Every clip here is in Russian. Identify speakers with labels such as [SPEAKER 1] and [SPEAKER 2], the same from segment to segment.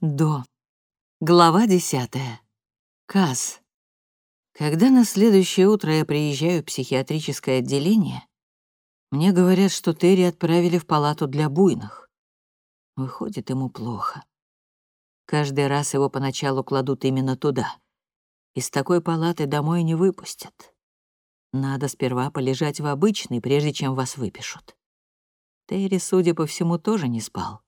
[SPEAKER 1] До. Глава десятая. Каз. Когда на следующее утро я приезжаю в психиатрическое отделение, мне говорят, что Терри отправили в палату для буйных. Выходит, ему плохо. Каждый раз его поначалу кладут именно туда. Из такой палаты домой не выпустят. Надо сперва полежать в обычной, прежде чем вас выпишут. Терри, судя по всему, тоже не спал.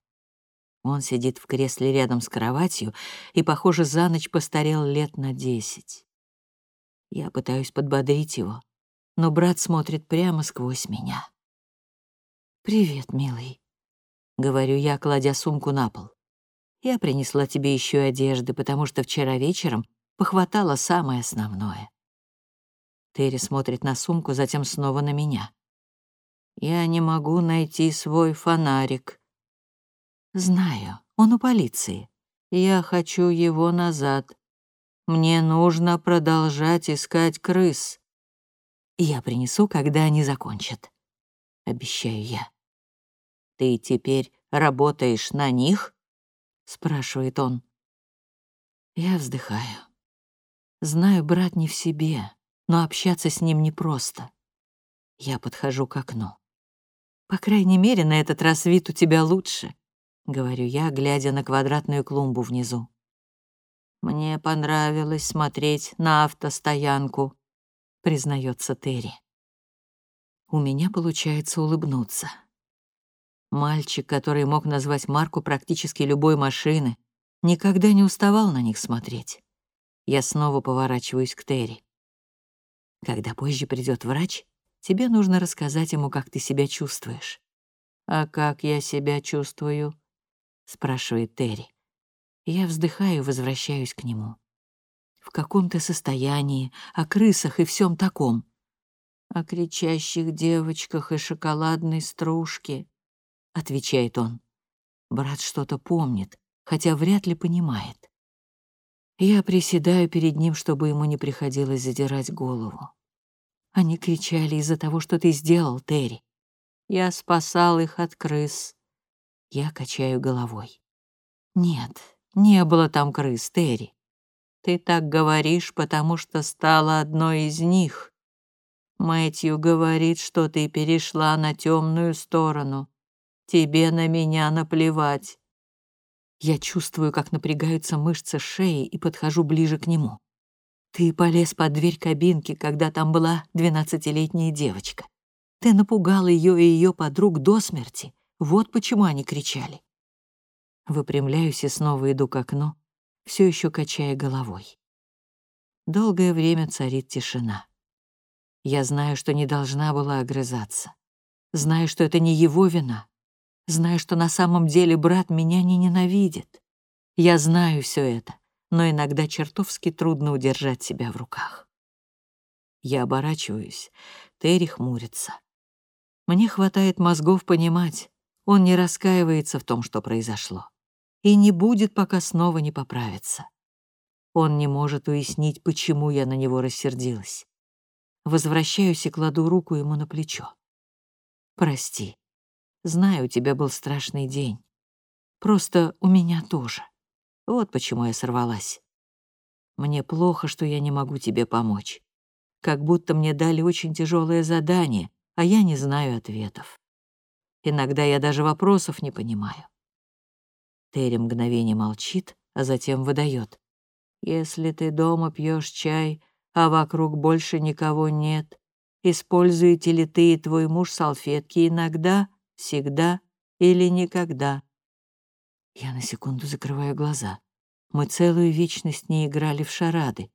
[SPEAKER 1] Он сидит в кресле рядом с кроватью и, похоже, за ночь постарел лет на десять. Я пытаюсь подбодрить его, но брат смотрит прямо сквозь меня. «Привет, милый», — говорю я, кладя сумку на пол. «Я принесла тебе еще одежды, потому что вчера вечером похватала самое основное». Терри смотрит на сумку, затем снова на меня. «Я не могу найти свой фонарик», Знаю, он у полиции. Я хочу его назад. Мне нужно продолжать искать крыс. Я принесу, когда они закончат. Обещаю я. Ты теперь работаешь на них? Спрашивает он. Я вздыхаю. Знаю, брат не в себе, но общаться с ним непросто. Я подхожу к окну. По крайней мере, на этот раз вид у тебя лучше. — говорю я, глядя на квадратную клумбу внизу. «Мне понравилось смотреть на автостоянку», — признается Терри. У меня получается улыбнуться. Мальчик, который мог назвать марку практически любой машины, никогда не уставал на них смотреть. Я снова поворачиваюсь к Терри. Когда позже придет врач, тебе нужно рассказать ему, как ты себя чувствуешь. А как я себя чувствую? Спрашивает Терри. Я вздыхаю и возвращаюсь к нему. В каком-то состоянии, о крысах и всем таком. О кричащих девочках и шоколадной стружке, отвечает он. Брат что-то помнит, хотя вряд ли понимает. Я приседаю перед ним, чтобы ему не приходилось задирать голову. Они кричали из-за того, что ты сделал, Терри. Я спасал их от крыс. Я качаю головой. Нет, не было там крыс, Терри. Ты так говоришь, потому что стала одной из них. Мэтью говорит, что ты перешла на темную сторону. Тебе на меня наплевать. Я чувствую, как напрягаются мышцы шеи и подхожу ближе к нему. Ты полез под дверь кабинки, когда там была двенадцатилетняя девочка. Ты напугал ее и ее подруг до смерти. Вот почему они кричали. Выпрямляюсь и снова иду к окну, все еще качая головой. Долгое время царит тишина. Я знаю, что не должна была огрызаться. Знаю, что это не его вина. Знаю, что на самом деле брат меня не ненавидит. Я знаю все это, но иногда чертовски трудно удержать себя в руках. Я оборачиваюсь, Терри хмурится. Мне хватает мозгов понимать, он не раскаивается в том, что произошло, и не будет, пока снова не поправится. Он не может уяснить, почему я на него рассердилась. Возвращаюсь и кладу руку ему на плечо. «Прости. Знаю, у тебя был страшный день. Просто у меня тоже. Вот почему я сорвалась. Мне плохо, что я не могу тебе помочь. Как будто мне дали очень тяжелое задание, а я не знаю ответов. Иногда я даже вопросов не понимаю. Терри мгновение молчит, а затем выдает. «Если ты дома пьешь чай, а вокруг больше никого нет, используете ли ты и твой муж салфетки иногда, всегда или никогда?» Я на секунду закрываю глаза. Мы целую вечность не играли в шарады.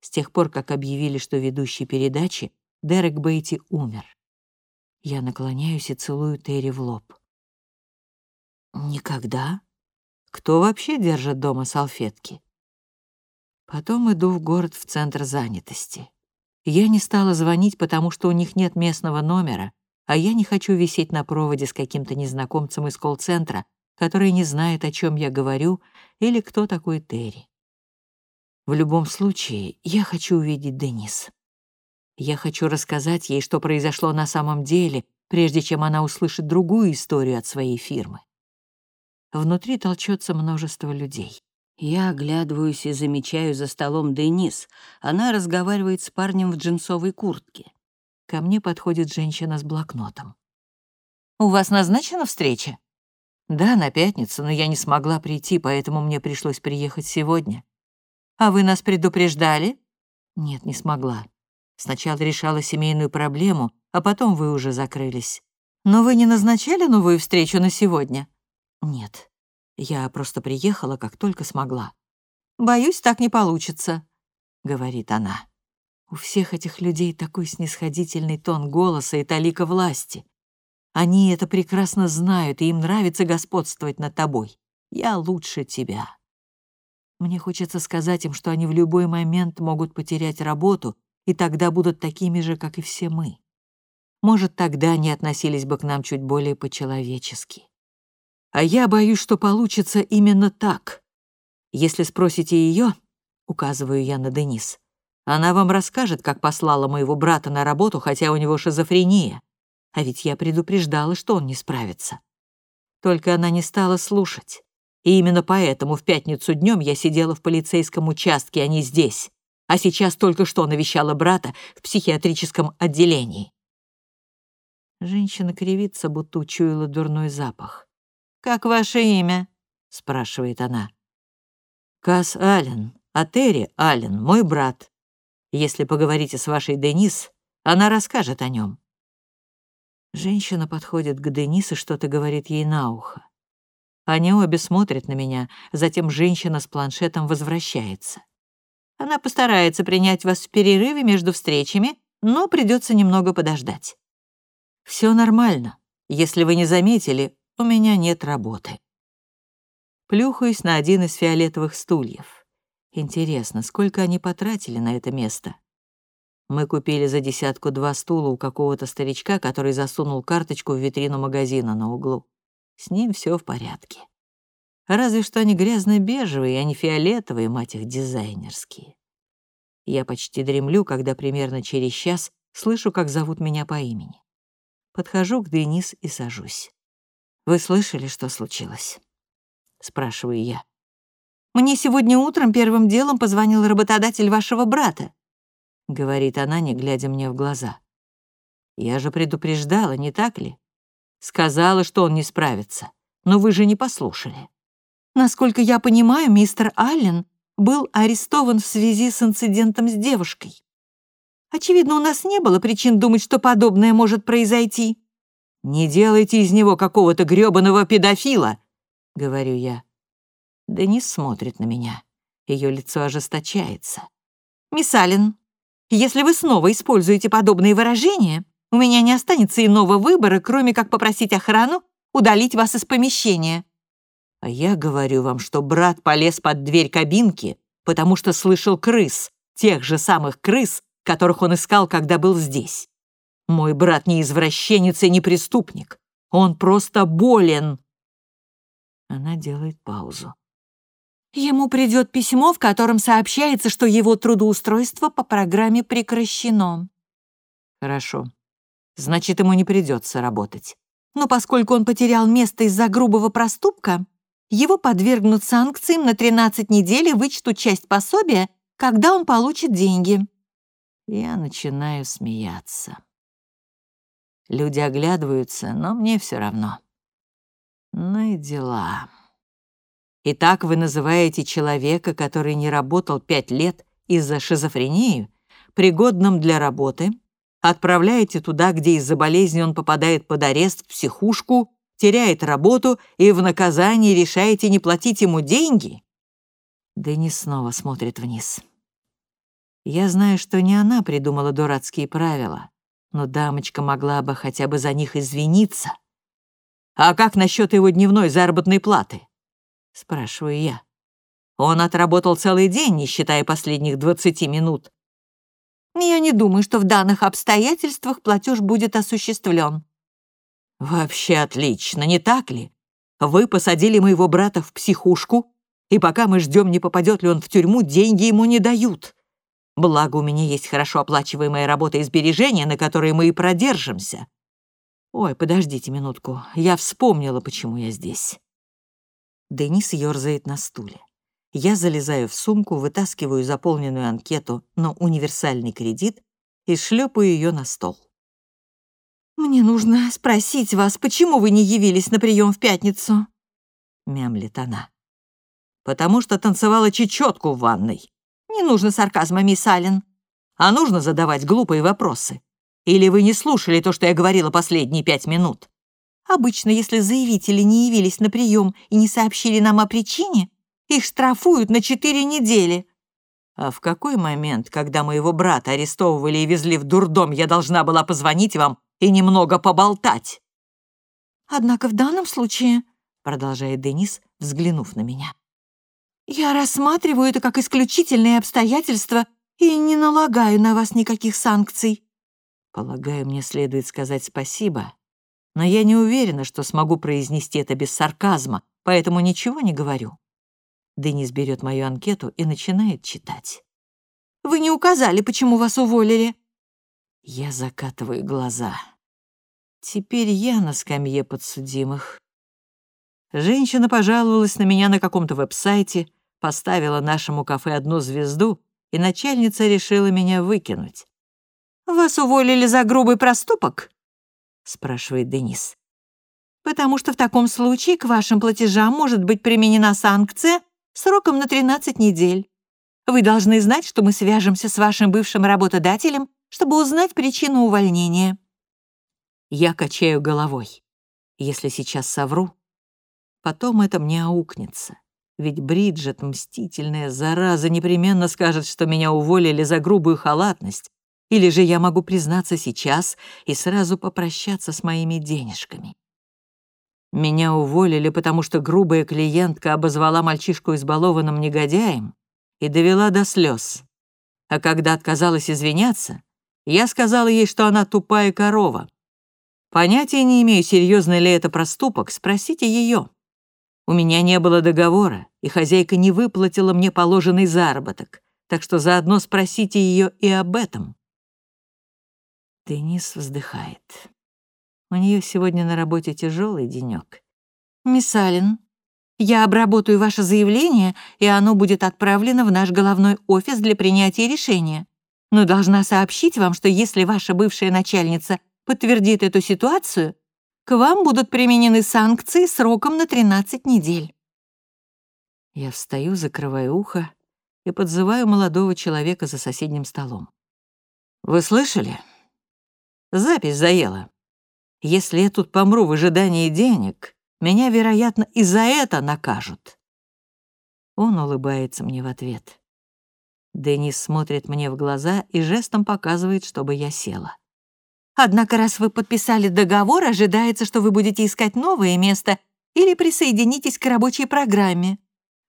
[SPEAKER 1] С тех пор, как объявили, что ведущий передачи Дерек Бейти умер. Я наклоняюсь и целую Терри в лоб. «Никогда? Кто вообще держит дома салфетки?» Потом иду в город в центр занятости. Я не стала звонить, потому что у них нет местного номера, а я не хочу висеть на проводе с каким-то незнакомцем из колл-центра, который не знает, о чем я говорю или кто такой Терри. В любом случае, я хочу увидеть Денис. Я хочу рассказать ей, что произошло на самом деле, прежде чем она услышит другую историю от своей фирмы. Внутри толчется множество людей. Я оглядываюсь и замечаю за столом Денис. Она разговаривает с парнем в джинсовой куртке. Ко мне подходит женщина с блокнотом. «У вас назначена встреча?» «Да, на пятницу, но я не смогла прийти, поэтому мне пришлось приехать сегодня». «А вы нас предупреждали?» «Нет, не смогла. Сначала решала семейную проблему, а потом вы уже закрылись. Но вы не назначали новую встречу на сегодня?» «Нет, я просто приехала, как только смогла». «Боюсь, так не получится», — говорит она. У всех этих людей такой снисходительный тон голоса и талика власти. Они это прекрасно знают, и им нравится господствовать над тобой. Я лучше тебя. Мне хочется сказать им, что они в любой момент могут потерять работу, и тогда будут такими же, как и все мы. Может, тогда они относились бы к нам чуть более по-человечески. А я боюсь, что получится именно так. Если спросите ее, указываю я на Денис, она вам расскажет, как послала моего брата на работу, хотя у него шизофрения. А ведь я предупреждала, что он не справится. Только она не стала слушать. И именно поэтому в пятницу днем я сидела в полицейском участке, а не здесь. А сейчас только что навещала брата в психиатрическом отделении. Женщина кривится, будто учуяла дурной запах. «Как ваше имя?» — спрашивает она. «Касс Аллен, а Терри Аллен, мой брат. Если поговорите с вашей Денис, она расскажет о нем. Женщина подходит к Денис и что-то говорит ей на ухо. Они обе смотрят на меня, затем женщина с планшетом возвращается. Она постарается принять вас в перерыве между встречами, но придется немного подождать. Все нормально. Если вы не заметили, у меня нет работы. Плюхаюсь на один из фиолетовых стульев. Интересно, сколько они потратили на это место? Мы купили за десятку два стула у какого-то старичка, который засунул карточку в витрину магазина на углу. С ним все в порядке. Разве что они грязно-бежевые, а не фиолетовые, мать их, дизайнерские. Я почти дремлю, когда примерно через час слышу, как зовут меня по имени. Подхожу к Денис и сажусь. «Вы слышали, что случилось?» — спрашиваю я. «Мне сегодня утром первым делом позвонил работодатель вашего брата», — говорит она, не глядя мне в глаза. «Я же предупреждала, не так ли? Сказала, что он не справится, но вы же не послушали». «Насколько я понимаю, мистер Аллен был арестован в связи с инцидентом с девушкой. Очевидно, у нас не было причин думать, что подобное может произойти. «Не делайте из него какого-то грёбаного педофила!» — говорю я. Денис смотрит на меня. Ее лицо ожесточается. «Мисс Аллен, если вы снова используете подобные выражения, у меня не останется иного выбора, кроме как попросить охрану удалить вас из помещения». А я говорю вам, что брат полез под дверь кабинки, потому что слышал крыс, тех же самых крыс, которых он искал, когда был здесь. Мой брат не извращенец и не преступник. Он просто болен. Она делает паузу. Ему придет письмо, в котором сообщается, что его трудоустройство по программе прекращено. Хорошо. Значит, ему не придется работать. Но поскольку он потерял место из-за грубого проступка, его подвергнут санкциям на 13 недель и вычтут часть пособия, когда он получит деньги. Я начинаю смеяться. Люди оглядываются, но мне все равно. Ну и дела. Итак, вы называете человека, который не работал пять лет из-за шизофрении, пригодным для работы, отправляете туда, где из-за болезни он попадает под арест в психушку, теряет работу и в наказании решаете не платить ему деньги? Дэнни снова смотрит вниз. Я знаю, что не она придумала дурацкие правила, но дамочка могла бы хотя бы за них извиниться. «А как насчет его дневной заработной платы?» — спрашиваю я. «Он отработал целый день, не считая последних 20 минут». «Я не думаю, что в данных обстоятельствах платеж будет осуществлен». «Вообще отлично, не так ли? Вы посадили моего брата в психушку, и пока мы ждем, не попадет ли он в тюрьму, деньги ему не дают. Благо, у меня есть хорошо оплачиваемая работа и сбережения, на которые мы и продержимся. Ой, подождите минутку, я вспомнила, почему я здесь. Денис ерзает на стуле. Я залезаю в сумку, вытаскиваю заполненную анкету на универсальный кредит и шлепаю ее на стол.
[SPEAKER 2] «Мне нужно спросить вас, почему вы не явились на прием в пятницу?»
[SPEAKER 1] — мямлит она. «Потому что танцевала чечетку в ванной».
[SPEAKER 2] «Не нужно сарказма, мисс Аллен».
[SPEAKER 1] «А нужно задавать глупые вопросы. Или вы не слушали то, что я говорила последние пять минут?»
[SPEAKER 2] «Обычно, если заявители не явились на прием и не сообщили нам о причине, их штрафуют на четыре недели».
[SPEAKER 1] «А в какой момент, когда моего брата арестовывали и везли в дурдом, я должна была позвонить вам и немного поболтать?»
[SPEAKER 2] «Однако в данном случае», —
[SPEAKER 1] продолжает Денис, взглянув на меня,
[SPEAKER 2] «я рассматриваю это как исключительные обстоятельства и не налагаю на вас никаких санкций».
[SPEAKER 1] Полагаю, мне следует сказать спасибо, но я не уверена, что смогу произнести это без сарказма, поэтому ничего не говорю. Денис берет мою анкету и начинает читать.
[SPEAKER 2] «Вы не указали, почему вас уволили?»
[SPEAKER 1] Я закатываю глаза. Теперь я на скамье подсудимых. Женщина пожаловалась на меня на каком-то веб-сайте, поставила нашему кафе одну звезду, и начальница решила меня выкинуть.
[SPEAKER 2] «Вас уволили за грубый проступок?»
[SPEAKER 1] — спрашивает Денис.
[SPEAKER 2] «Потому что в таком случае к вашим платежам может быть применена санкция сроком на 13 недель. Вы должны знать, что мы свяжемся с вашим бывшим работодателем, чтобы узнать причину увольнения».
[SPEAKER 1] Я качаю головой. Если сейчас совру, потом это мне аукнется. Ведь Бриджит, мстительная зараза, непременно скажет, что меня уволили за грубую халатность, или же я могу признаться сейчас и сразу попрощаться с моими денежками. Меня уволили, потому что грубая клиентка обозвала мальчишку избалованным негодяем и довела до слез. А когда отказалась извиняться, я сказала ей, что она тупая корова. Понятия не имею, серьезный ли это проступок, спросите ее. У меня не было договора, и хозяйка не выплатила мне положенный заработок, так что заодно спросите ее и об этом. Денис вздыхает. У нее сегодня на работе тяжелый денек.
[SPEAKER 2] «Мисс Аллен, я обработаю ваше заявление, и оно будет отправлено в наш головной офис для принятия решения. Но должна сообщить вам, что если ваша бывшая начальница подтвердит эту ситуацию, к вам будут применены санкции сроком на 13 недель».
[SPEAKER 1] Я встаю, закрываю ухо и подзываю молодого человека за соседним столом. «Вы слышали? Запись заела. Если я тут помру в ожидании денег, меня, вероятно, и за это накажут». Он улыбается мне в ответ. Денис смотрит мне в глаза и жестом показывает, чтобы я села.
[SPEAKER 2] «Однако, раз вы подписали договор, ожидается, что вы будете искать новое место или присоединитесь к рабочей программе.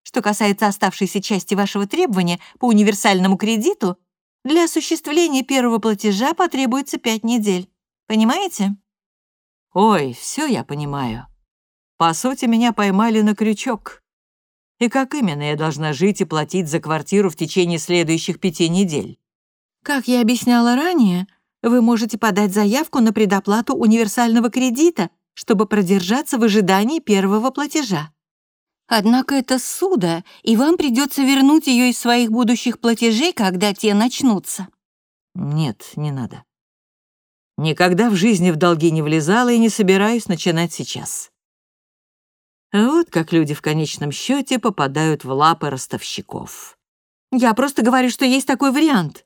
[SPEAKER 2] Что касается оставшейся части вашего требования по универсальному кредиту, для осуществления первого платежа потребуется пять недель. Понимаете?»
[SPEAKER 1] Ой, все я понимаю. По сути, меня поймали на крючок. И как именно я должна жить и платить за квартиру в течение следующих пяти недель?
[SPEAKER 2] Как я объясняла ранее, вы можете подать заявку на предоплату универсального кредита, чтобы продержаться в ожидании первого платежа. Однако это суда, и вам придется вернуть ее из своих будущих платежей, когда те начнутся.
[SPEAKER 1] Нет, не надо. Никогда в жизни в долги не влезала и не собираюсь начинать сейчас. Вот как люди в конечном счете попадают в лапы ростовщиков.
[SPEAKER 2] Я просто говорю, что есть такой вариант.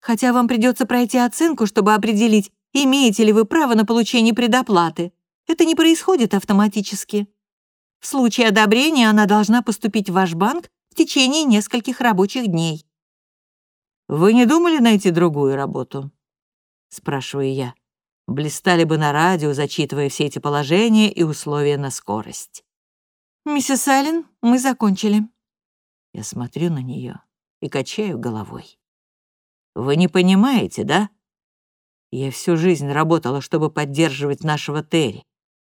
[SPEAKER 2] Хотя вам придется пройти оценку, чтобы определить, имеете ли вы право на получение предоплаты. Это не происходит автоматически. В случае одобрения она должна поступить в ваш банк в течение нескольких рабочих дней.
[SPEAKER 1] Вы не думали найти другую работу? — спрашиваю я. Блистали бы на радио, зачитывая все эти положения и условия на скорость.
[SPEAKER 2] «Миссис Аллен, мы закончили».
[SPEAKER 1] Я смотрю на нее и качаю головой. «Вы не понимаете, да? Я всю жизнь работала, чтобы поддерживать нашего Терри.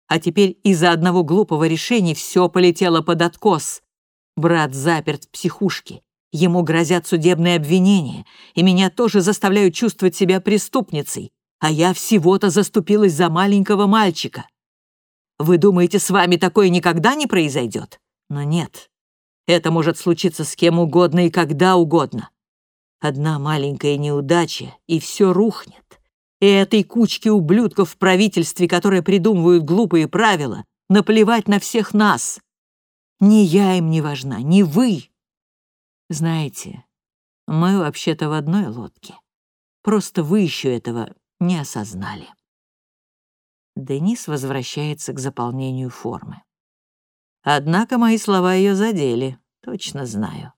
[SPEAKER 1] А теперь из-за одного глупого решения все полетело под откос. Брат заперт в психушке. Ему грозят судебные обвинения, и меня тоже заставляют чувствовать себя преступницей, а я всего-то заступилась за маленького мальчика. Вы думаете, с вами такое никогда не произойдет? Но нет, это может случиться с кем угодно и когда угодно. Одна маленькая неудача, и все рухнет. И этой кучке ублюдков в правительстве, которые придумывают глупые правила, наплевать на всех нас. Ни я им не важна, ни вы. Знаете, мы вообще-то в одной лодке. Просто вы еще этого не осознали. Денис возвращается к заполнению формы. Однако мои слова ее задели, точно знаю.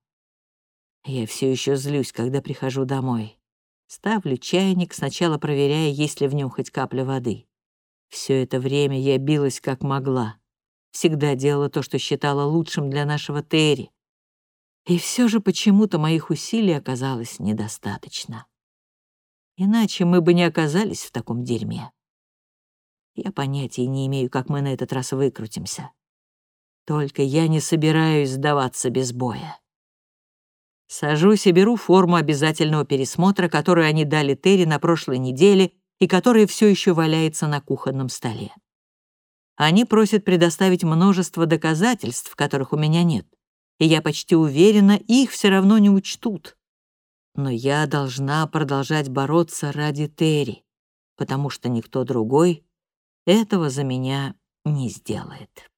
[SPEAKER 1] Я все еще злюсь, когда прихожу домой. Ставлю чайник, сначала проверяя, есть ли в нем хоть капля воды. Все это время я билась как могла. Всегда делала то, что считала лучшим для нашего Терри. И все же почему-то моих усилий оказалось недостаточно. Иначе мы бы не оказались в таком дерьме. Я понятия не имею, как мы на этот раз выкрутимся. Только я не собираюсь сдаваться без боя. Сажусь и беру форму обязательного пересмотра, которую они дали Терри на прошлой неделе и которая все еще валяется на кухонном столе. Они просят предоставить множество доказательств, которых у меня нет, и я почти уверена, их все равно не учтут. Но я должна продолжать бороться ради Терри, потому что никто другой этого за меня не сделает.